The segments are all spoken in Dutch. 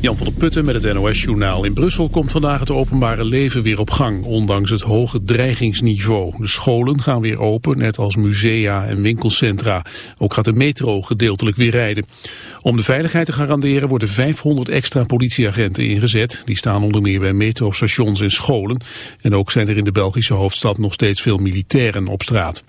Jan van der Putten met het NOS-journaal. In Brussel komt vandaag het openbare leven weer op gang, ondanks het hoge dreigingsniveau. De scholen gaan weer open, net als musea en winkelcentra. Ook gaat de metro gedeeltelijk weer rijden. Om de veiligheid te garanderen worden 500 extra politieagenten ingezet. Die staan onder meer bij metrostations en scholen. En ook zijn er in de Belgische hoofdstad nog steeds veel militairen op straat.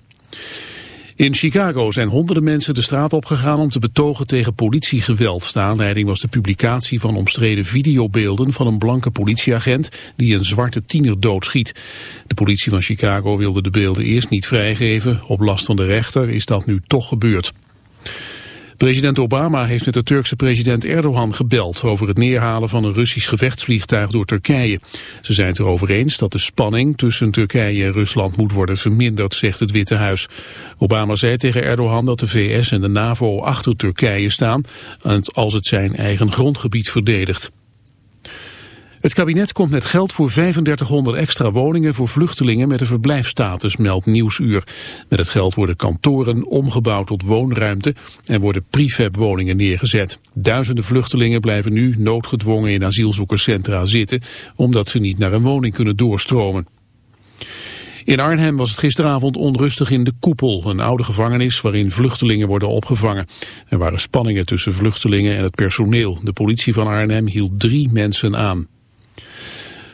In Chicago zijn honderden mensen de straat opgegaan om te betogen tegen politiegeweld. De aanleiding was de publicatie van omstreden videobeelden van een blanke politieagent die een zwarte tiener doodschiet. De politie van Chicago wilde de beelden eerst niet vrijgeven. Op last van de rechter is dat nu toch gebeurd. President Obama heeft met de Turkse president Erdogan gebeld over het neerhalen van een Russisch gevechtsvliegtuig door Turkije. Ze zijn het erover eens dat de spanning tussen Turkije en Rusland moet worden verminderd, zegt het Witte Huis. Obama zei tegen Erdogan dat de VS en de NAVO achter Turkije staan als het zijn eigen grondgebied verdedigt. Het kabinet komt met geld voor 3500 extra woningen voor vluchtelingen met een verblijfstatus, meldt Nieuwsuur. Met het geld worden kantoren omgebouwd tot woonruimte en worden prefab-woningen neergezet. Duizenden vluchtelingen blijven nu noodgedwongen in asielzoekerscentra zitten, omdat ze niet naar een woning kunnen doorstromen. In Arnhem was het gisteravond onrustig in de Koepel, een oude gevangenis waarin vluchtelingen worden opgevangen. Er waren spanningen tussen vluchtelingen en het personeel. De politie van Arnhem hield drie mensen aan.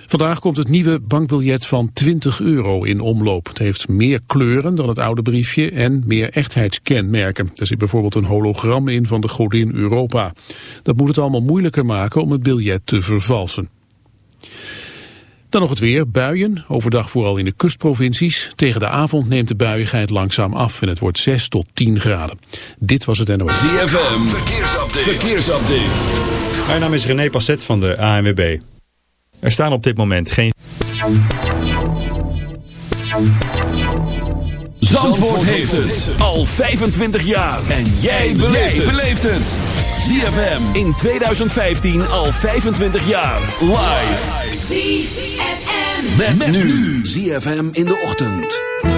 Vandaag komt het nieuwe bankbiljet van 20 euro in omloop. Het heeft meer kleuren dan het oude briefje en meer echtheidskenmerken. Er zit bijvoorbeeld een hologram in van de godin Europa. Dat moet het allemaal moeilijker maken om het biljet te vervalsen. Dan nog het weer, buien, overdag vooral in de kustprovincies. Tegen de avond neemt de buiigheid langzaam af en het wordt 6 tot 10 graden. Dit was het NOS. ZFM, verkeersupdate. verkeersupdate. Mijn naam is René Passet van de ANWB. Er staan op dit moment geen... Zandvoort heeft het al 25 jaar. En jij beleeft het. ZFM in 2015 al 25 jaar. Live. ZFM. Met, met nu. ZFM in de ochtend.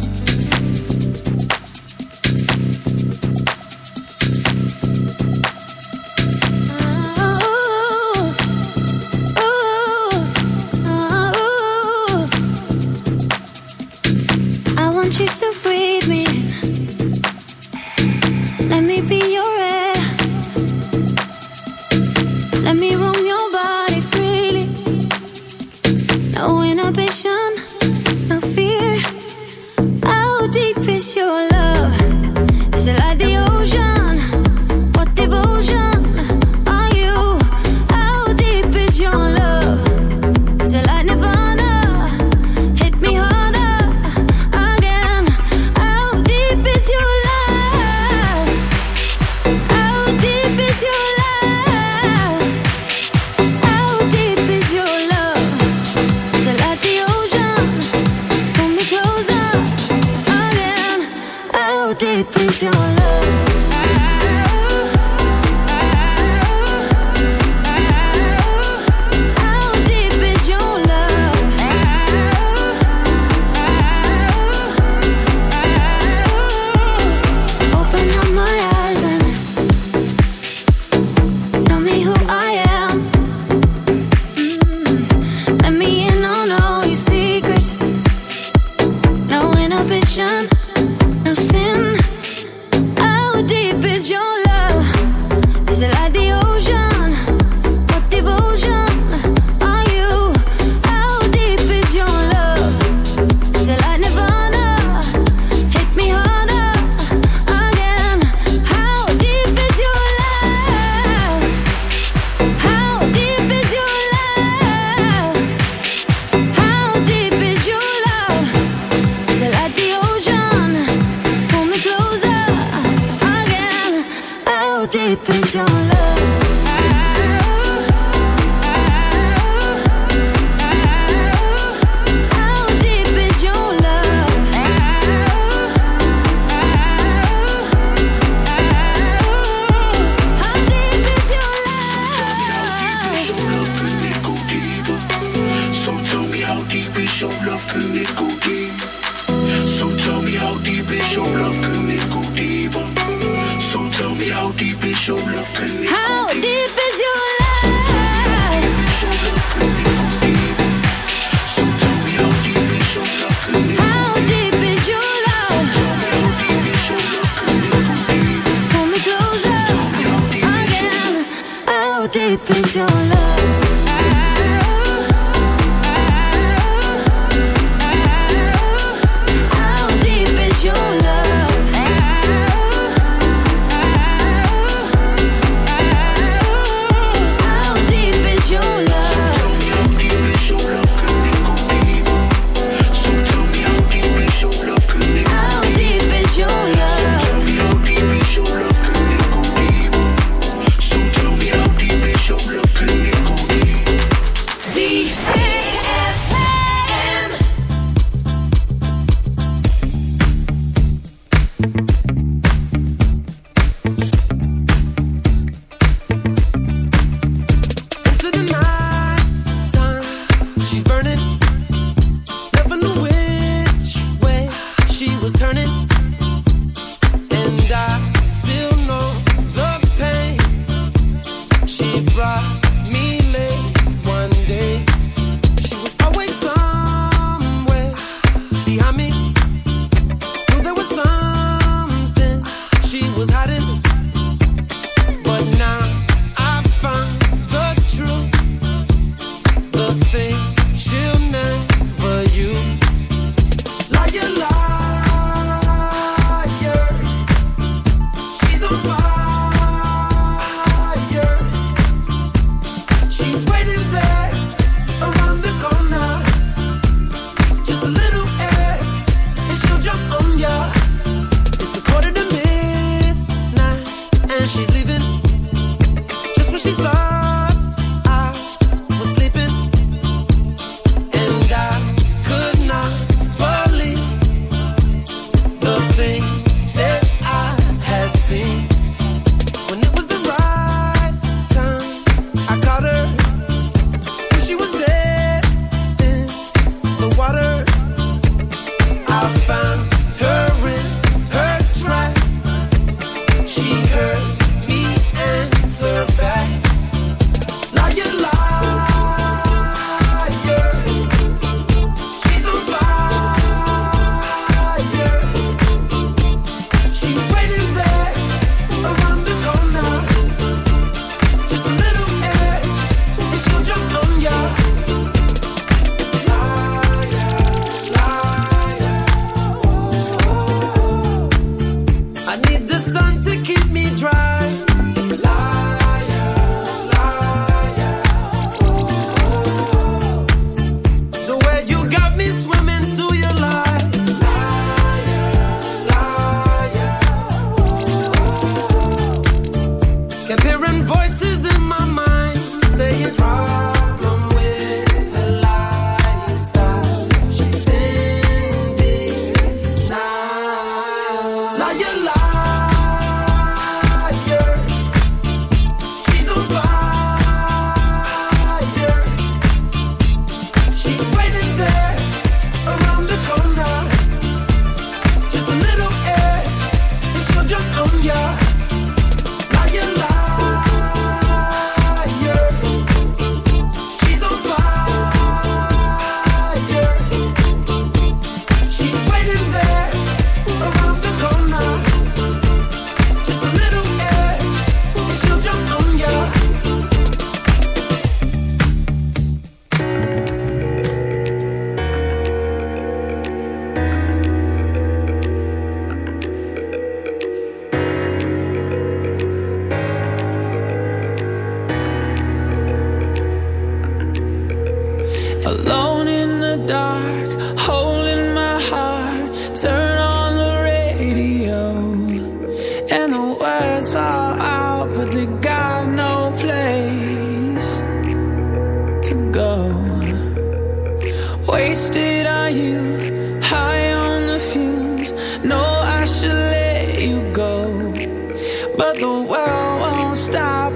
But the world won't stop,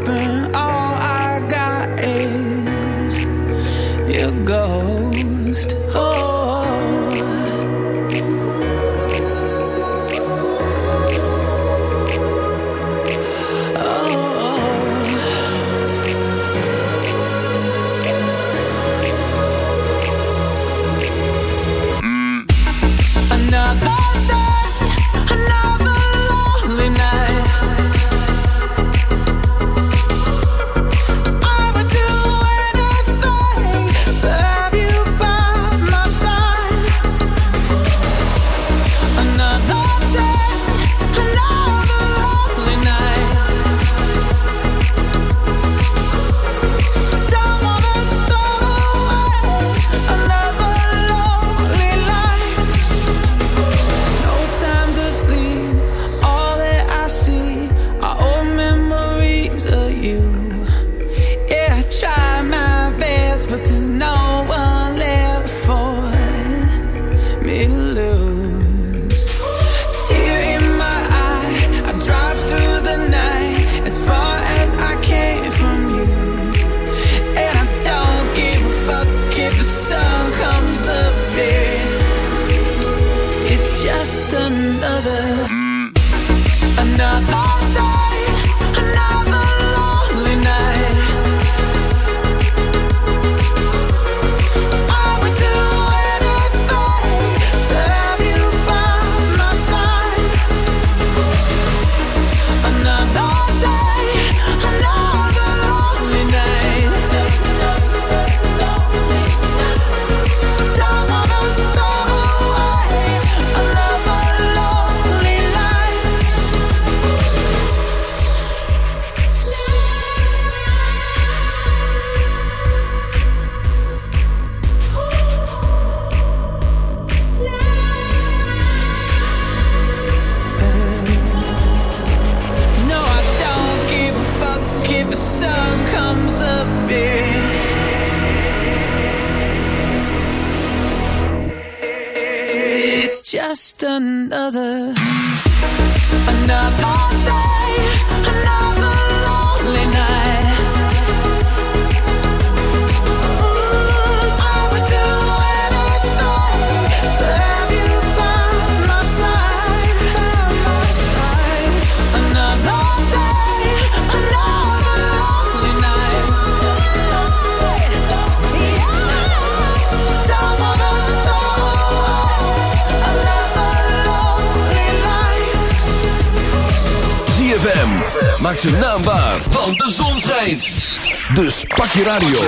Dus pak je radio.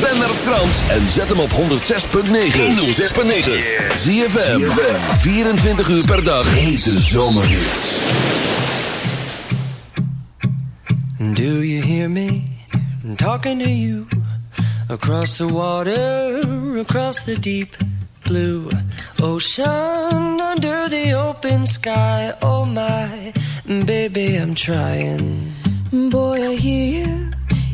Ben naar Frans en zet hem op 106.9. 106.9. Zie je 24 uur per dag. Hete zomerhits. Do you hear me talking to you? Across the water, across the deep blue ocean, under the open sky. Oh my, baby, I'm trying. Boy, I hear you.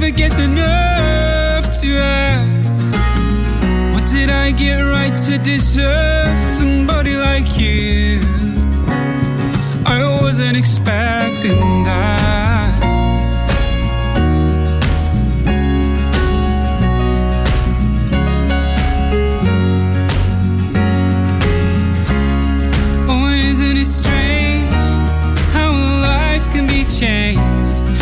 I ever get the nerve to ask, what did I get right to deserve somebody like you? I wasn't expecting that. Oh, isn't it strange how life can be changed